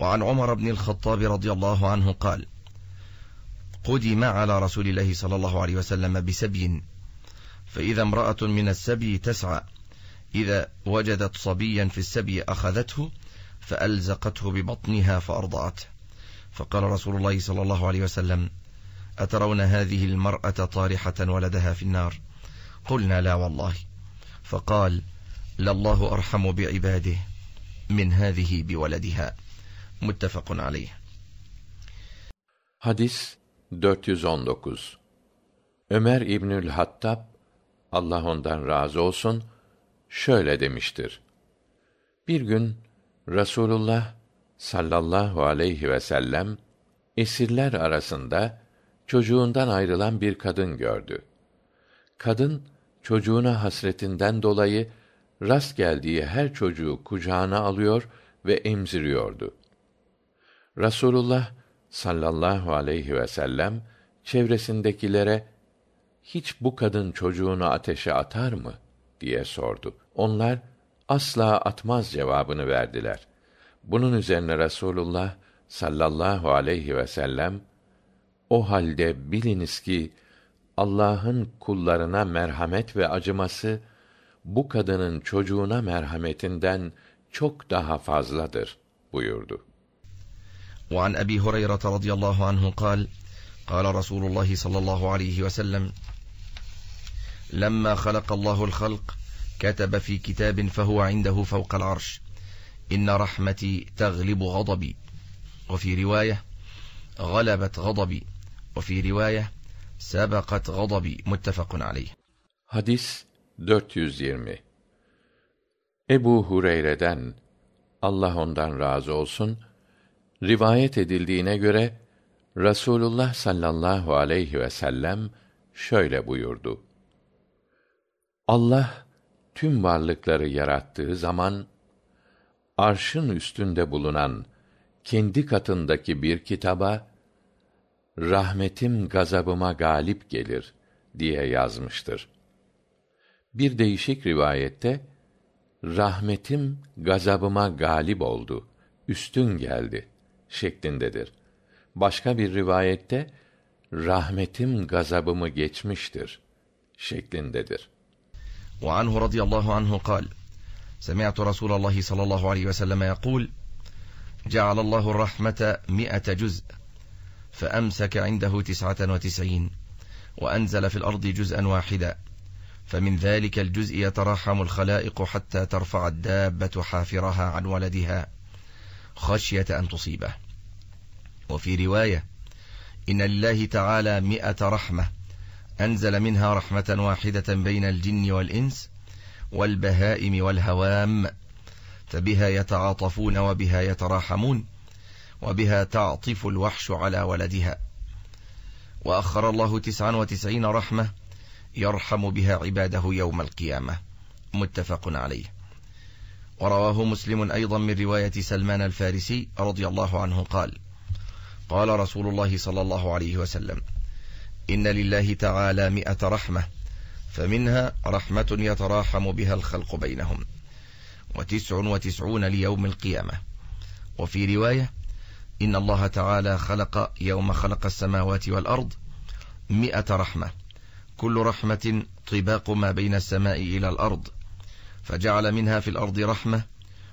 وعن عمر بن الخطاب رضي الله عنه قال قدم على رسول الله صلى الله عليه وسلم بسبي فإذا امرأة من السبي تسعى إذا وجدت صبيا في السبي أخذته فألزقته ببطنها فأرضعته فقال رسول الله صلى الله عليه وسلم أترون هذه المرأة طارحة ولدها في النار قلنا لا والله فقال لله أرحم بعباده من هذه بولدها muttefakun aleyh hadis 419 ömer ibnül hattab allah ondan razı olsun şöyle demiştir. Bir gün rasulullah sallallahu aleyhi vsellem esirler arasında çocuğundan ayrılan bir kadın gördü. Kadın çocuğuna hasretinden dolayı rast geldiği her çocuğu kucağına alıyor ve emziriyordu. Rasulullah sallallahu aleyhi ve sellem çevresindekilere hiç bu kadın çocuğunu ateşe atar mı diye sordu. Onlar asla atmaz cevabını verdiler. Bunun üzerine Rasulullah sallallahu aleyhi ve sellem o halde biliniz ki Allah'ın kullarına merhamet ve acıması bu kadının çocuğuna merhametinden çok daha fazladır buyurdu. وعن أبي هريرة رضي الله عنه قال قال رسول الله صلى الله عليه وسلم لما خلق الله الخلق كتب في كتاب فهو عنده فوق العرش إن رحمتي تغلب غضبي وفي رواية غلبت غضبي وفي رواية سبقت غضبي متفق عليه Hadis 420 Ebu Hureyre'den Allah ondan razı olsun rivayet edildiğine göre Rasulullah sallallahu aleyhi ve sellem şöyle buyurdu. Allah tüm varlıkları yarattığı zaman arşın üstünde bulunan kendi katındaki bir kitaba rahmetim gazabıma galip gelir diye yazmıştır. Bir değişik rivayette rahmetim gazabıma galip oldu, üstün geldi şeklindedir başka bir rivayette rahmetim gazabımı geçmiştir şeklindedir وعنه رضي الله عنه قال سمعت رسول الله صلى الله عليه وسلم يقول جعل الله الرحمة مئة جزء فأمسك عنده تسعة وتسعين وأنزل في الأرض جزءا واحدا فمن ذلك الجزء يتراحم الخلائق حتى ترفع الدابة حافرها عن ولدها خشية أن تصيبه وفي رواية إن لله تعالى مئة رحمة أنزل منها رحمة واحدة بين الجن والإنس والبهائم والهوام فبها يتعاطفون وبها يتراحمون وبها تعطف الوحش على ولدها وأخر الله تسعا وتسعين رحمة يرحم بها عباده يوم القيامة متفق عليه ورواه مسلم أيضا من رواية سلمان الفارسي رضي الله عنه قال قال رسول الله صلى الله عليه وسلم إن لله تعالى مئة رحمة فمنها رحمة يتراحم بها الخلق بينهم وتسع وتسعون ليوم القيامة وفي رواية إن الله تعالى خلق يوم خلق السماوات والأرض مئة رحمة كل رحمة طباق ما بين السماء إلى الأرض فجعل منها في الأرض رحمة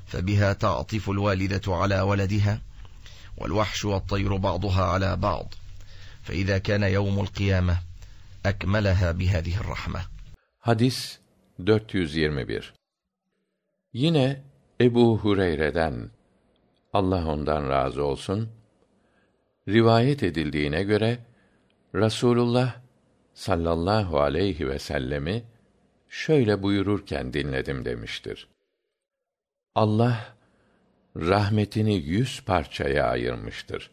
فبها تعطف الوالدة على ولدها والوحش والطير بعضها على بعض فإذا كان يوم القيامة أكملها بهذه الرحمة Hadis 421 Yine Ebu Hureyre'den Allah ondan razı olsun rivayet edildiğine göre Rasulullah sallallahu aleyhi ve sellemi şöyle buyururken dinledim demiştir. Allah rahmetini yüz parçaya ayırmıştır.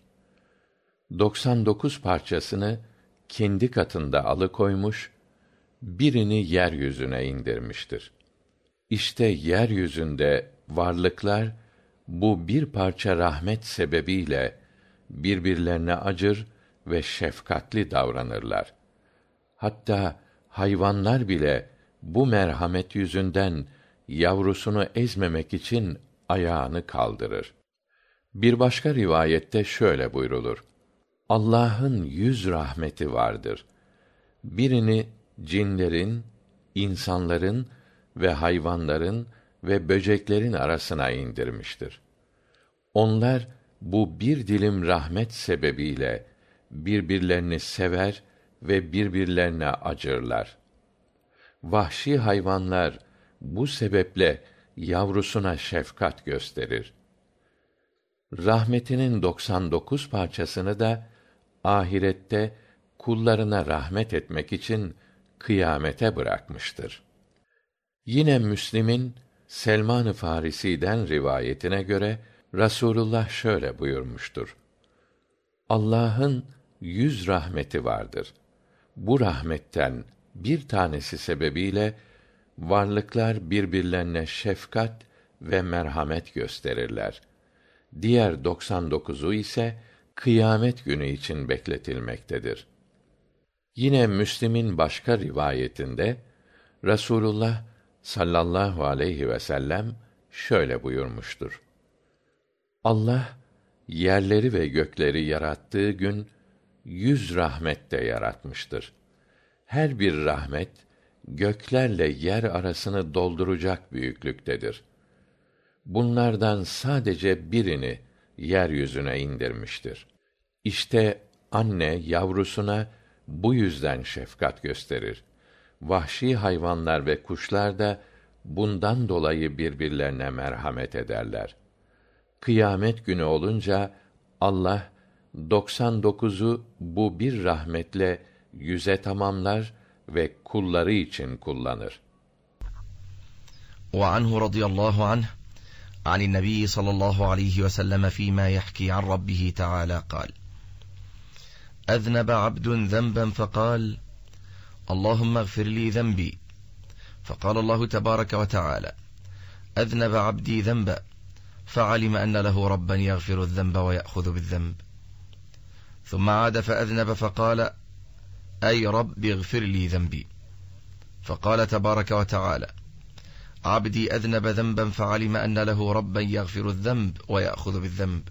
99 parçasını kendi katında alıkoymuş, birini yeryüzüne indirmiştir. İşte yeryüzünde varlıklar bu bir parça rahmet sebebiyle birbirlerine acır ve şefkatli davranırlar. Hatta hayvanlar bile bu merhamet yüzünden yavrusunu ezmemek için ayağını kaldırır. Bir başka rivayette şöyle buyrulur. Allah'ın yüz rahmeti vardır. Birini cinlerin, insanların ve hayvanların ve böceklerin arasına indirmiştir. Onlar bu bir dilim rahmet sebebiyle birbirlerini sever ve birbirlerine acırlar. Vahşi hayvanlar bu sebeple yavrusuna şefkat gösterir. Rahmetinin 99 parçasını da ahirette kullarına rahmet etmek için kıyamete bırakmıştır. Yine Müslim'in Selman-ı Farisi'den rivayetine göre Rasulullah şöyle buyurmuştur. Allah'ın yüz rahmeti vardır. Bu rahmetten bir tanesi sebebiyle varlıklar birbirlerine şefkat ve merhamet gösterirler. Diğer 99'u ise kıyamet günü için bekletilmektedir. Yine Müslim'in başka rivayetinde Rasulullah sallallahu aleyhi ve sellem şöyle buyurmuştur. Allah yerleri ve gökleri yarattığı gün yüz rahmet de yaratmıştır. Her bir rahmet göklerle yer arasını dolduracak büyüklüktedir. Bunlardan sadece birini yeryüzüne indirmiştir. İşte anne yavrusuna bu yüzden şefkat gösterir. Vahşi hayvanlar ve kuşlar da bundan dolayı birbirlerine merhamet ederler. Kıyamet günü olunca Allah 99'u bu bir rahmetle yüze tamamlar ve kulları için kullanır. وعنه رضي الله عنه عن النبي صلى الله عليه وسلم فيما يحكي عن ربه تعالى قال أذنب عبد ذنبا فقال اللهم اغفر لي ذنبي فقال الله تبارك وتعالى أذنب عبدي ذنبا فعلم أن له ربا يغفر الذنب ويأخذ بالذنب ثم عاد فأذنب فقال أي رب اغفر لي ذنبي فقال تبارك وتعالى عبدي أذنب ذنبا فعلم أن له ربا يغفر الذنب ويأخذ بالذنب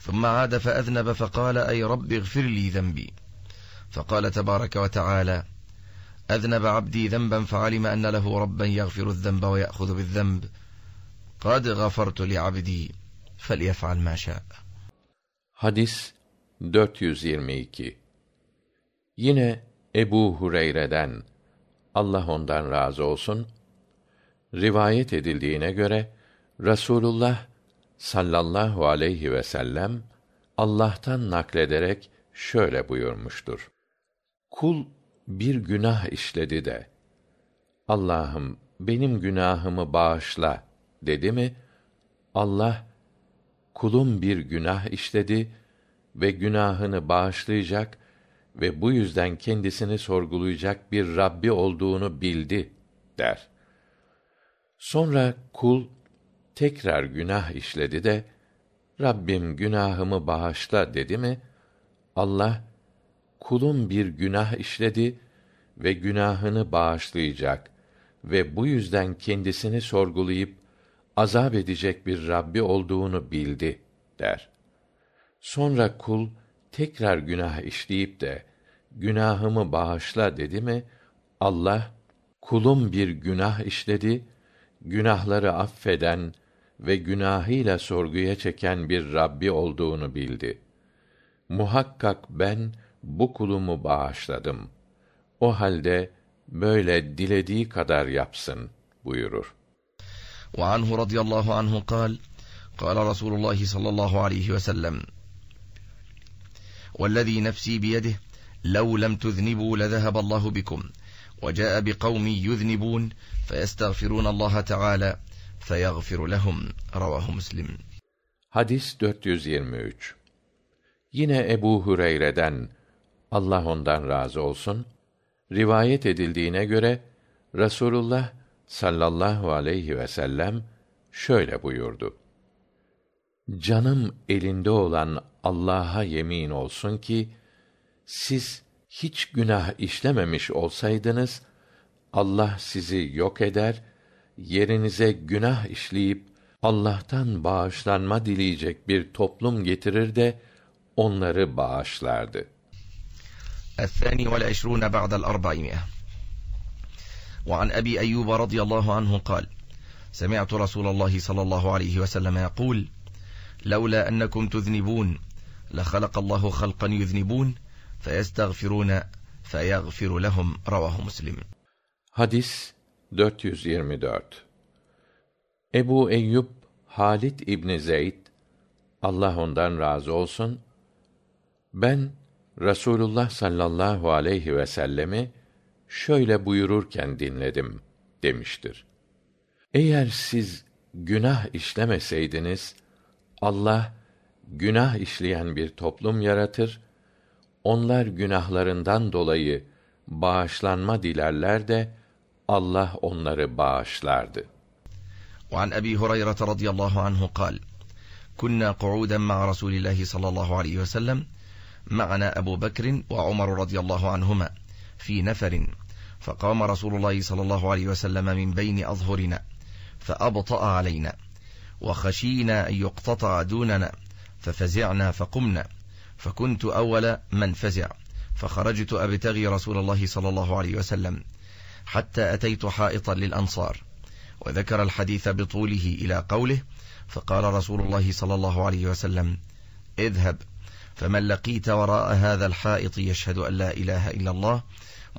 ثم عاد فأذنب فقال أي رب اغفر لي ذنبي فقال تبارك وتعالى أذنب عبدي ذنبا فعلم أن له ربا يغفر الذنب ويأخذ بالذنب قد غفرت لعبدي فليفعل ما شاء Hadis 422 Yine Ebu Hureyre'den Allah ondan razı olsun rivayet edildiğine göre Rasulullah sallallahu aleyhi ve sellem Allah'tan naklederek şöyle buyurmuştur. Kul bir günah işledi de Allah'ım benim günahımı bağışla dedi mi Allah kulum bir günah işledi ve günahını bağışlayacak ve bu yüzden kendisini sorgulayacak bir Rabbi olduğunu bildi der. Sonra kul tekrar günah işledi de Rabbim günahımı bağışla dedi mi Allah kulum bir günah işledi ve günahını bağışlayacak ve bu yüzden kendisini sorgulayıp azap edecek bir Rabbi olduğunu bildi der. Sonra kul tekrar günah işleyip de günahımı bağışla dedi mi Allah kulum bir günah işledi günahları affeden ve günahıyla sorguya çeken bir Rabbi olduğunu bildi. Muhakkak ben bu kulumu bağışladım. O halde böyle dilediği kadar yapsın buyurur. وعنه رضي الله عنه قال قال رسول الله صلى الله عليه وسلم والذي نفسي بيده لو لم تذنبوا لذهب الله بكم وجاء بقوم يذنبون فيستغفرون الله تعالى فيغفر لهم رواه مسلم Hadis 423 Yine Ebu Hureyre'den Allah ondan razı olsun rivayet edildiğine göre Rasulullah sallallahu aleyhi ve sellem şöyle buyurdu. Canım elinde olan Allah'a yemin olsun ki siz hiç günah işlememiş olsaydınız Allah sizi yok eder, yerinize günah işleyip Allah'tan bağışlanma dileyecek bir toplum getirir de onları bağışlardı. الثاني والعشرون بعد الأربعمائة وعن أبي أيوب رضي الله عنه قال سمعت رسول الله صلى الله عليه وسلم يقول لولا أنكم تذنبون لخلق الله خلقا يذنبون فيستغفرون فيغفر لهم رواه مسلم Hadis 424 Ebu Eyyub Halit İbni Zeyd Allah ondan razı olsun ben Rasulullah sallallahu aleyhi ve sellemi şöyle buyururken dinledim demiştir. Eğer siz günah işlemeseydiniz Allah günah işleyen bir toplum yaratır onlar günahlarından dolayı bağışlanma dilerler de Allah onları bağışlardı. وعن أبي هريرة رضي الله عنه قال كنا قعودا مع رسول الله صلى الله عليه وسلم معنا أبو بكر وعمر رضي الله عنهما في نفر فقام رسول الله صلى الله عليه وسلم من بين أظهرنا فأبطأ علينا وخشينا أن يقتطع دوننا ففزعنا فقمنا فكنت أول من فزع فخرجت أبتغي رسول الله صلى الله عليه وسلم حتى أتيت حائطا للأنصار وذكر الحديث بطوله إلى قوله فقال رسول الله صلى الله عليه وسلم اذهب فمن لقيت وراء هذا الحائط يشهد أن لا إله إلا الله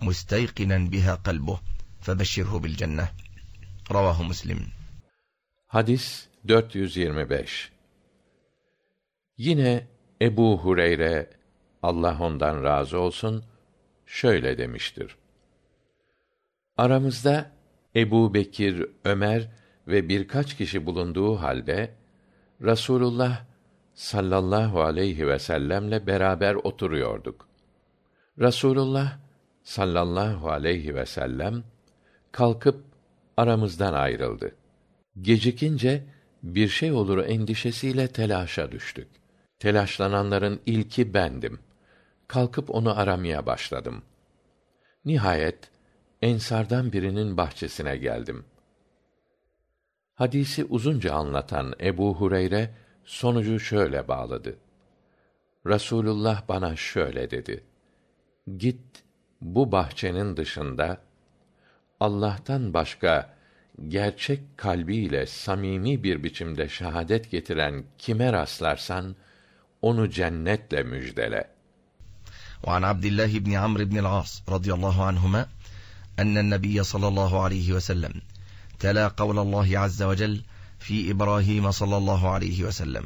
مستيقنا بها قلبه فبشره بالجنة رواه مسلم Hadis 425 Yine Ebu Hureyre Allah ondan razı olsun şöyle demiştir. Aramızda Ebu Bekir, Ömer ve birkaç kişi bulunduğu halde Rasulullah sallallahu aleyhi ve sellemle beraber oturuyorduk. Rasulullah sallallahu aleyhi ve sellem kalkıp aramızdan ayrıldı. Gecikince bir şey olur endişesiyle telaşa düştük. Telaşlananların ilki bendim. Kalkıp onu aramaya başladım. Nihayet ensardan birinin bahçesine geldim. Hadisi uzunca anlatan Ebu Hureyre sonucu şöyle bağladı. Rasulullah bana şöyle dedi: Git bu bahçenin dışında Allah'tan başka gerçek kalbiyle samimi bir biçimde şehadet getiren kime rastlarsan onu cennetle müjdele. وعن عبد الله بن عمرو بن العاص رضي الله عنهما أن النبي صلى الله عليه وسلم تلا قول الله عز وجل في إبراهيم صلى الله عليه وسلم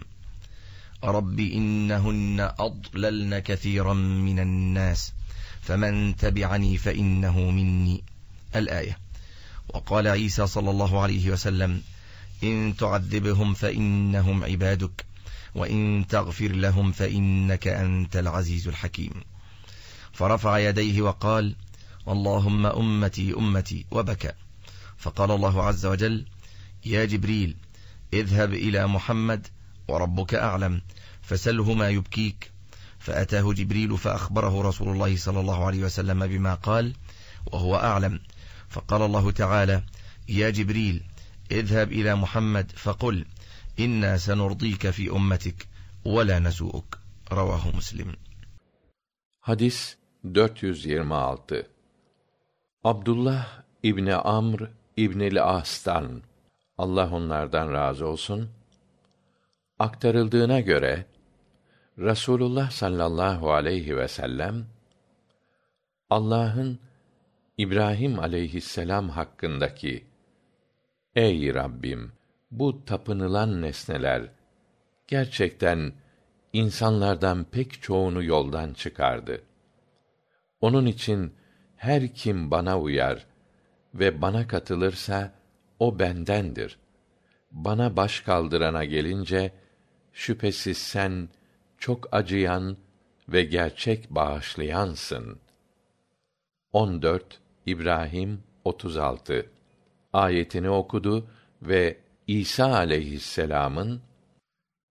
رب إنهن أضللن كثيرا من الناس فمن تبعني فإنه مني الآية وقال عيسى صلى الله عليه وسلم إن تعذبهم فإنهم عبادك وإن تغفر لهم فإنك أنت العزيز الحكيم فرفع يديه وقال اللهم أمتي أمتي وبكى فقال الله عز وجل يا جبريل اذهب إلى محمد وربك أعلم فسله ما يبكيك فأتاه جبريل فأخبره رسول الله صلى الله عليه وسلم بما قال وهو أعلم فقال الله تعالى يا جبريل اذهب إلى محمد فقل إنا سنرضيك في أمتك ولا نسوءك رواه مسلم Hadis 426 Abdullah İbni Amr İbnil As'tan Allah onlardan razı olsun aktarıldığına göre Rasulullah sallallahu aleyhi ve sellem Allah'ın İbrahim aleyhisselam hakkındaki Ey Rabbim bu tapınılan nesneler gerçekten insanlardan pek çoğunu yoldan çıkardı. Onun için her kim bana uyar ve bana katılırsa o bendendir. Bana baş kaldırana gelince şüphesiz sen çok acıyan ve gerçek bağışlayansın. 14 İbrahim 36 ayetini okudu ve İsa aleyhisselam'ın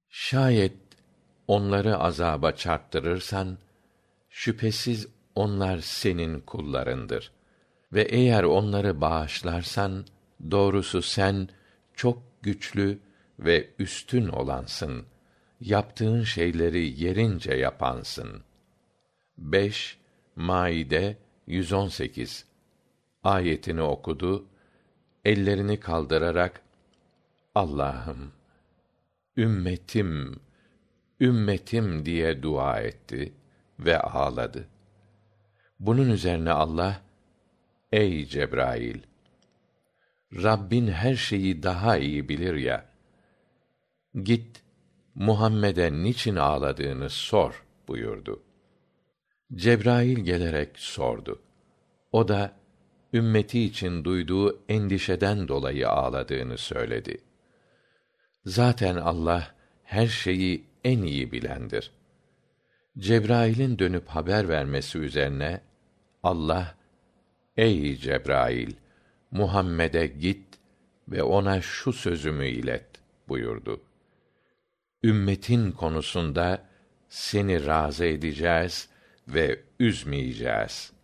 şayet onları azaba çarptırırsan şüphesiz onlar senin kullarındır ve eğer onları bağışlarsan doğrusu sen çok güçlü ve üstün olansın. Yaptığın şeyleri yerince yapansın. 5 Maide 118 ayetini okudu. Ellerini kaldırarak Allah'ım ümmetim ümmetim diye dua etti ve ağladı. Bunun üzerine Allah Ey Cebrail Rabbin her şeyi daha iyi bilir ya. Git Muhammed'e niçin ağladığını sor buyurdu. Cebrail gelerek sordu. O da ümmeti için duyduğu endişeden dolayı ağladığını söyledi. Zaten Allah her şeyi en iyi bilendir. Cebrail'in dönüp haber vermesi üzerine Allah Ey Cebrail Muhammed'e git ve ona şu sözümü ilet buyurdu. Ümmetin konusunda seni razı edeceğiz ve üzmeyeceğiz.''